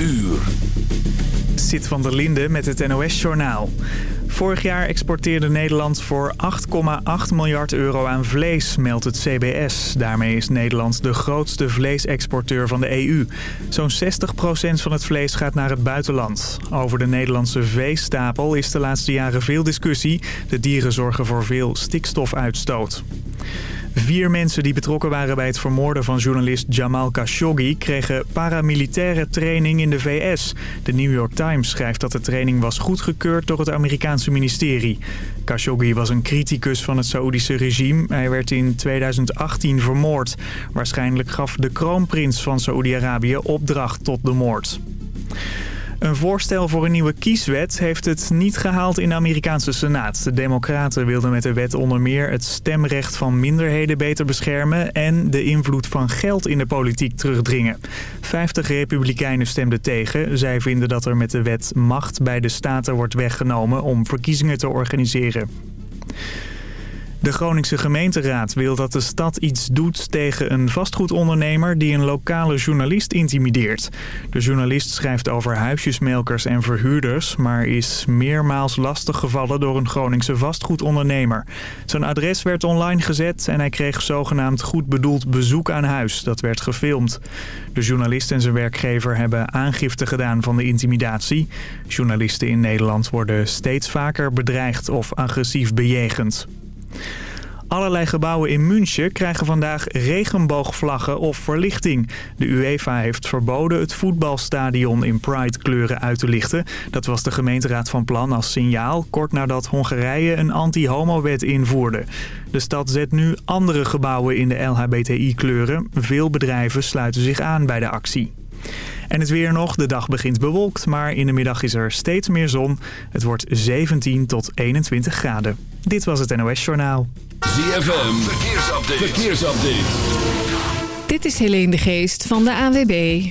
uur. Zit van der Linde met het NOS-journaal. Vorig jaar exporteerde Nederland voor 8,8 miljard euro aan vlees, meldt het CBS. Daarmee is Nederland de grootste vleesexporteur van de EU. Zo'n 60% van het vlees gaat naar het buitenland. Over de Nederlandse veestapel is de laatste jaren veel discussie. De dieren zorgen voor veel stikstofuitstoot. Vier mensen die betrokken waren bij het vermoorden van journalist Jamal Khashoggi... kregen paramilitaire training in de VS. De New York Times schrijft dat de training was goedgekeurd door het Amerikaanse ministerie. Khashoggi was een criticus van het Saoedische regime. Hij werd in 2018 vermoord. Waarschijnlijk gaf de kroonprins van Saoedi-Arabië opdracht tot de moord. Een voorstel voor een nieuwe kieswet heeft het niet gehaald in de Amerikaanse Senaat. De democraten wilden met de wet onder meer het stemrecht van minderheden beter beschermen... en de invloed van geld in de politiek terugdringen. 50 republikeinen stemden tegen. Zij vinden dat er met de wet macht bij de staten wordt weggenomen om verkiezingen te organiseren. De Groningse gemeenteraad wil dat de stad iets doet tegen een vastgoedondernemer die een lokale journalist intimideert. De journalist schrijft over huisjesmelkers en verhuurders, maar is meermaals lastiggevallen door een Groningse vastgoedondernemer. Zijn adres werd online gezet en hij kreeg zogenaamd goed bedoeld bezoek aan huis. Dat werd gefilmd. De journalist en zijn werkgever hebben aangifte gedaan van de intimidatie. Journalisten in Nederland worden steeds vaker bedreigd of agressief bejegend. Allerlei gebouwen in München krijgen vandaag regenboogvlaggen of verlichting. De UEFA heeft verboden het voetbalstadion in Pride-kleuren uit te lichten. Dat was de gemeenteraad van plan als signaal... kort nadat Hongarije een anti-homo-wet invoerde. De stad zet nu andere gebouwen in de LHBTI-kleuren. Veel bedrijven sluiten zich aan bij de actie. En het weer nog. De dag begint bewolkt, maar in de middag is er steeds meer zon. Het wordt 17 tot 21 graden. Dit was het NOS Journaal. ZFM, verkeersupdate. verkeersupdate. Dit is Helene de Geest van de ANWB.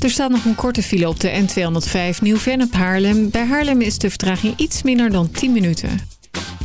Er staat nog een korte file op de N205 Nieuw-Vennep Haarlem. Bij Haarlem is de vertraging iets minder dan 10 minuten.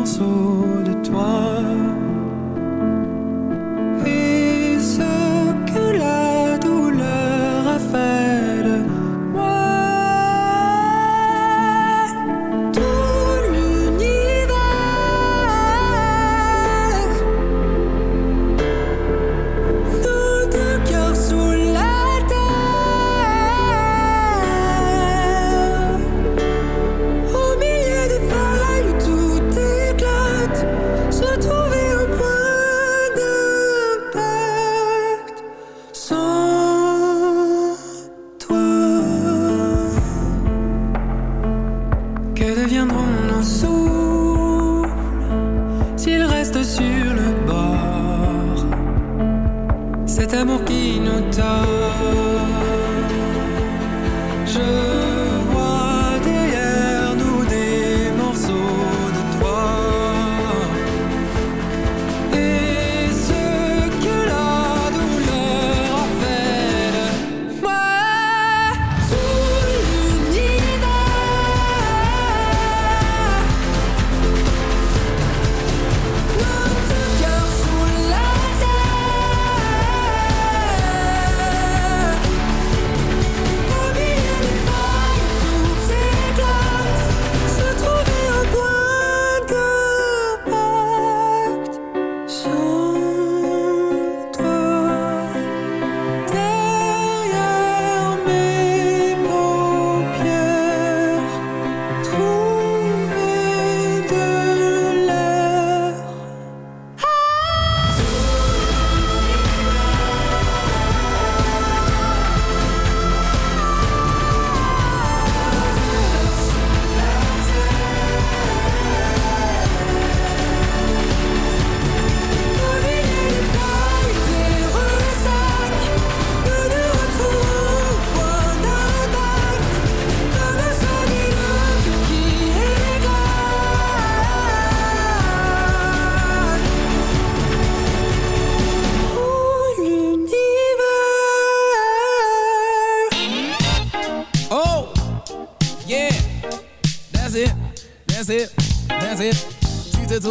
also to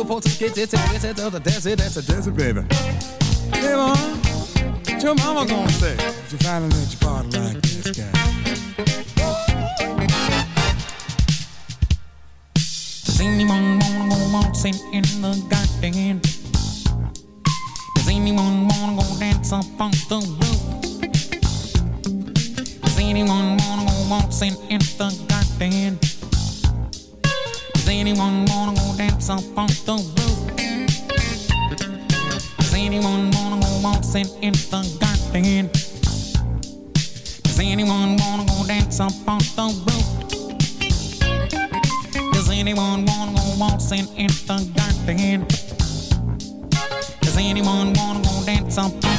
Get it, get it, dance it, dance it, dance it, baby. Hey, mom, what your mama gonna say? If you finally let your body like this guy. Does anyone wanna go waltzing in the garden? Does anyone wanna go dance up on the roof? Does anyone wanna go waltzing in the garden? Does anyone wanna go dance up on roof? anyone wanna go waltzing in the garden? Does anyone wanna go dance up on the roof? Does anyone wanna go waltzing in the garden? Does anyone wanna go dance up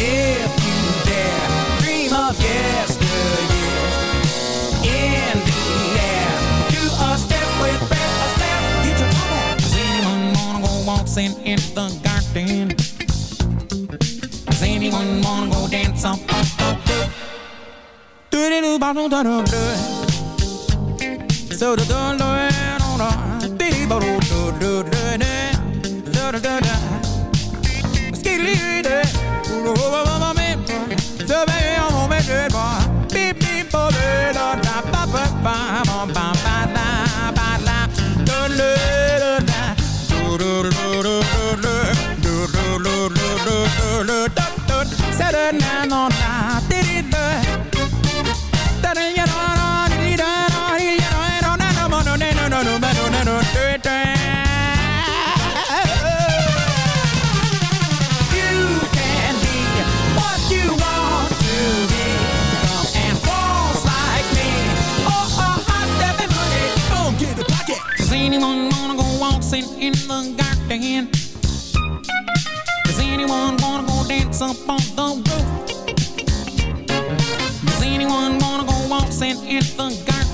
If you dare, dream of yesterday. In the air, do a step with bare Does anyone wanna go waltzing in the garden? Does anyone wanna go dance up on the roof? Do do do ba do do do. So do do do do. Je un nuovo momento, dobbiamo un Bip e poi, bim papa, povero, do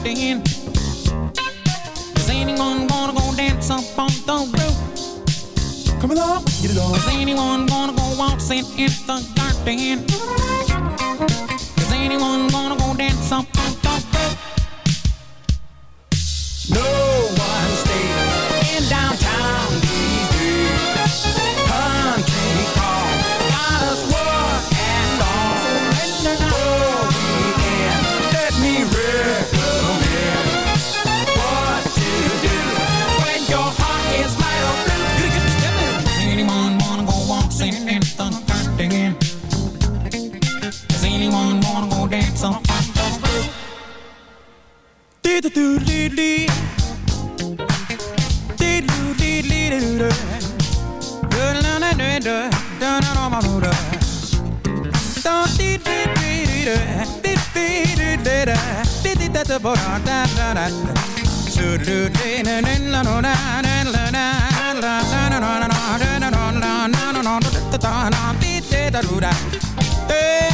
then. Is anyone gonna go dance up on the roof? Come along, get it on. Is anyone gonna go waltzing in the garden? Is anyone Hey!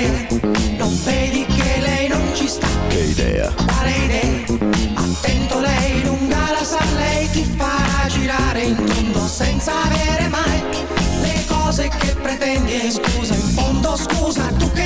Idea? Non vedi che lei non ci sta? che idea, Quale idea? Attento lei lunga la sa, lei ti farà girare in tondo senza avere mai le cose che pretendi e scusa, in fondo scusa, tu che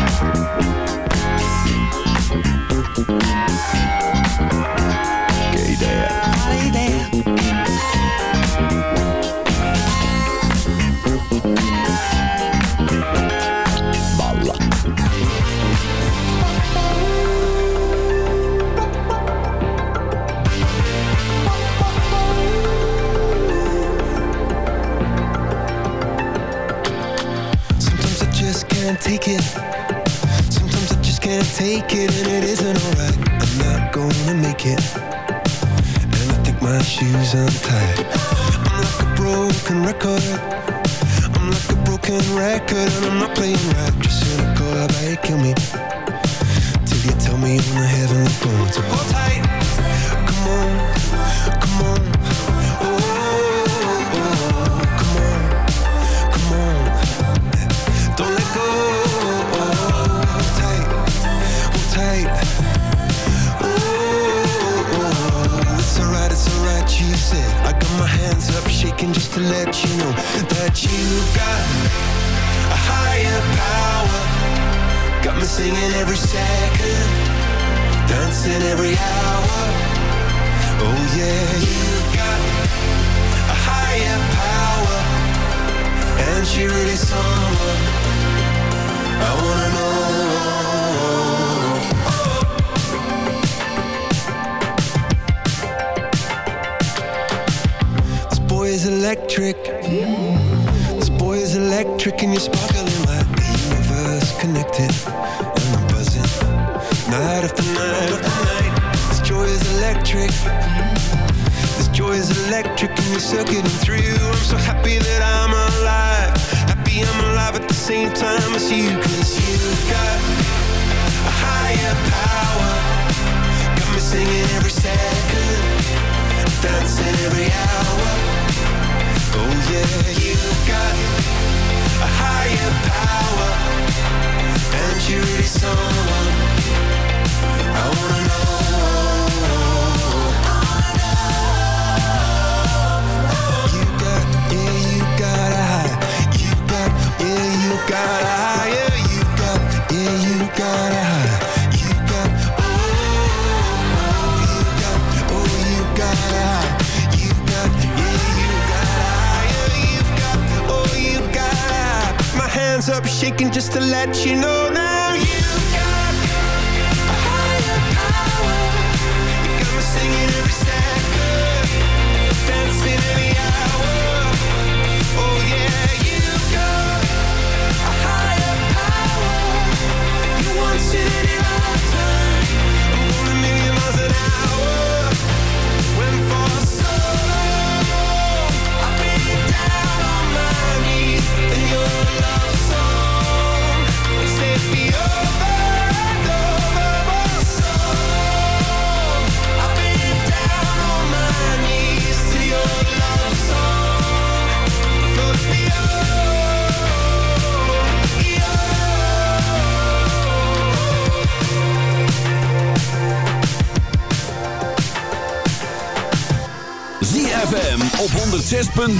Take it. Sometimes I just can't take it, and it isn't alright. I'm not gonna make it. And I think my shoes untied. I'm like a broken record. I'm like a broken record, and I'm not playing right. Just cynical, about you kill me? Till you tell me on the heavenly phone. Me singing every second, dancing every hour. Oh yeah, you've got a higher power, and she really someone I wanna know. This boy is electric. This boy is electric, and you're sparkling like the universe connected. Electric. Mm-hmm. This joy is electric, and you're circuiting through. I'm so happy that I'm alive. Happy I'm alive at the same time as you, cause you've got a higher power. Got me singing every second, dancing every hour. Oh yeah, you've got a higher power, just to let you know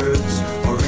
or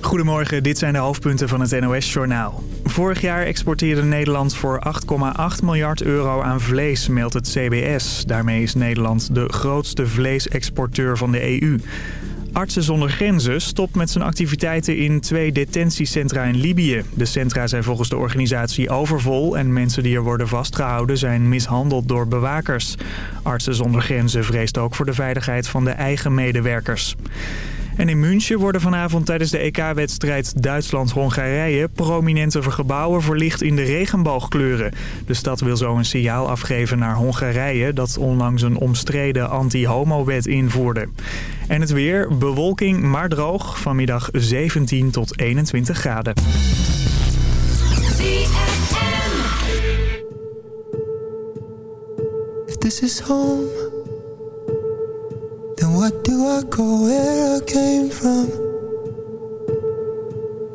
Goedemorgen, dit zijn de hoofdpunten van het NOS-journaal. Vorig jaar exporteerde Nederland voor 8,8 miljard euro aan vlees, meldt het CBS. Daarmee is Nederland de grootste vleesexporteur van de EU. Artsen zonder Grenzen stopt met zijn activiteiten in twee detentiecentra in Libië. De centra zijn volgens de organisatie overvol en mensen die er worden vastgehouden zijn mishandeld door bewakers. Artsen zonder Grenzen vreest ook voor de veiligheid van de eigen medewerkers. En in München worden vanavond tijdens de EK-wedstrijd Duitsland-Hongarije... prominente gebouwen verlicht in de regenboogkleuren. De stad wil zo een signaal afgeven naar Hongarije... dat onlangs een omstreden anti-homo-wet invoerde. En het weer, bewolking maar droog, vanmiddag 17 tot 21 graden. If this is home, then what do I go where I came from?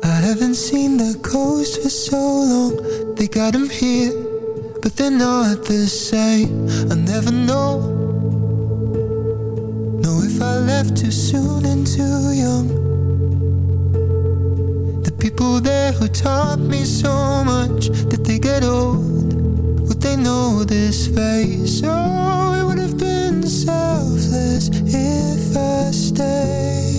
I haven't seen the coast for so long. They got them here, but they're not the same. I never know. Know if I left too soon and too young. The people there who taught me so much, did they get old? Would they know this face? Oh, it would have been selfless if I stayed.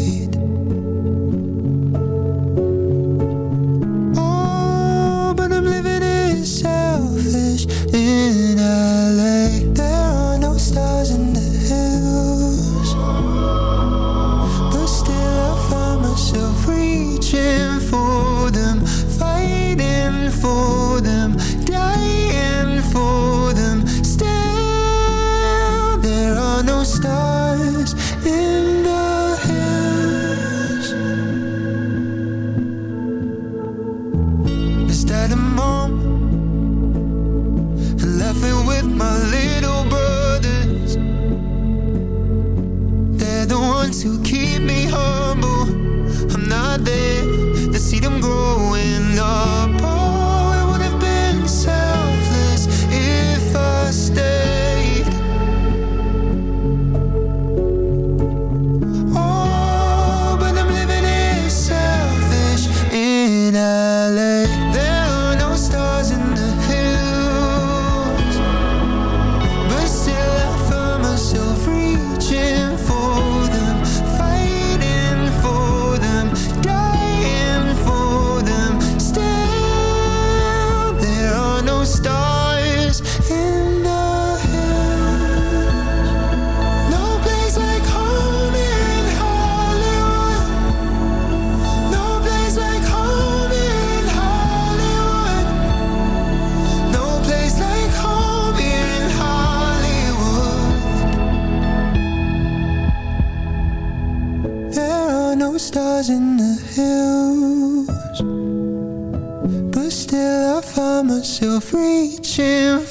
Myself reaching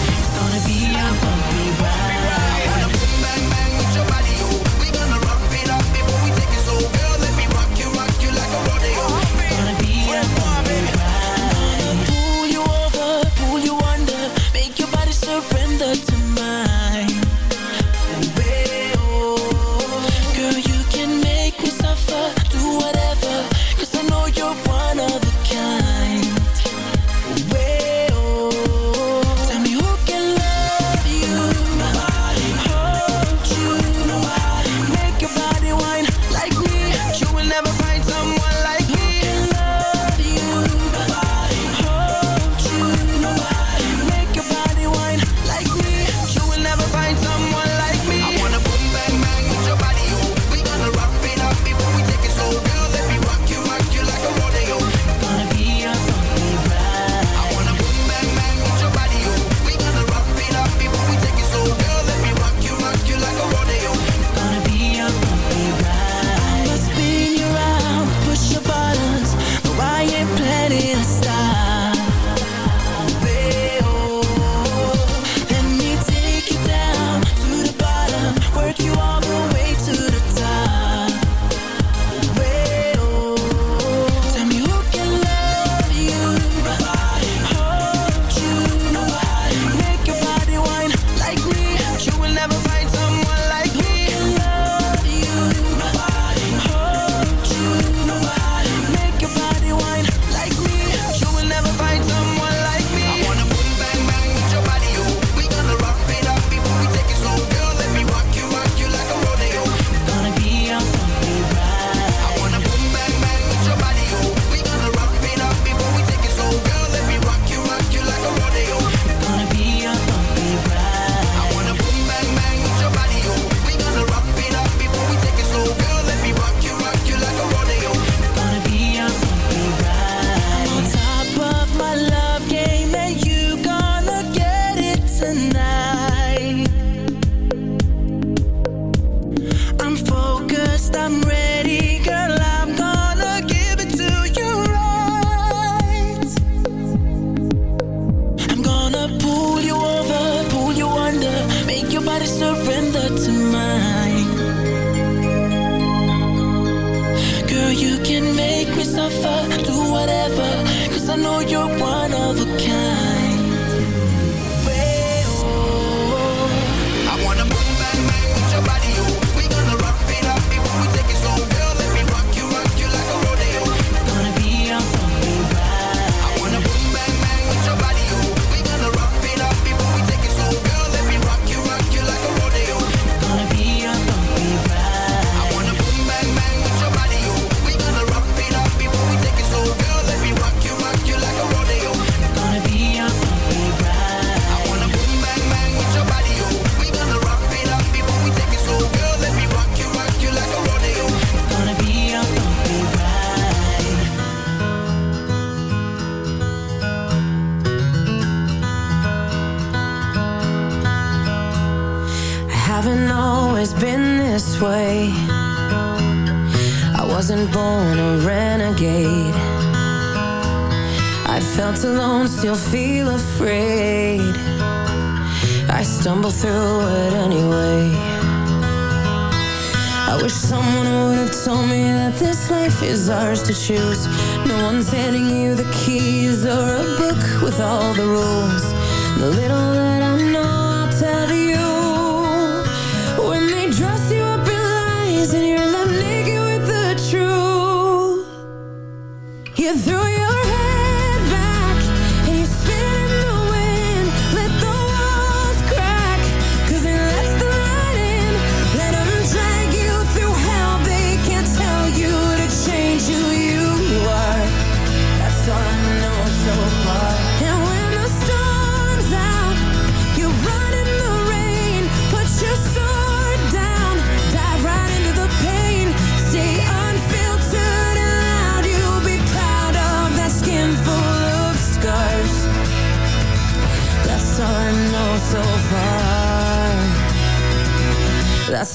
get through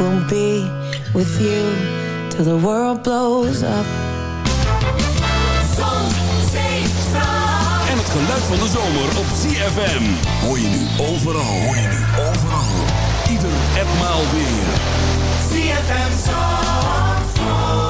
will be with you till the world blows up. Zon, zee, zon. En het geluid van de zomer op CFM. Hoor je nu overal, hoor je nu overal. Ieder en maal weer. CFM Zon.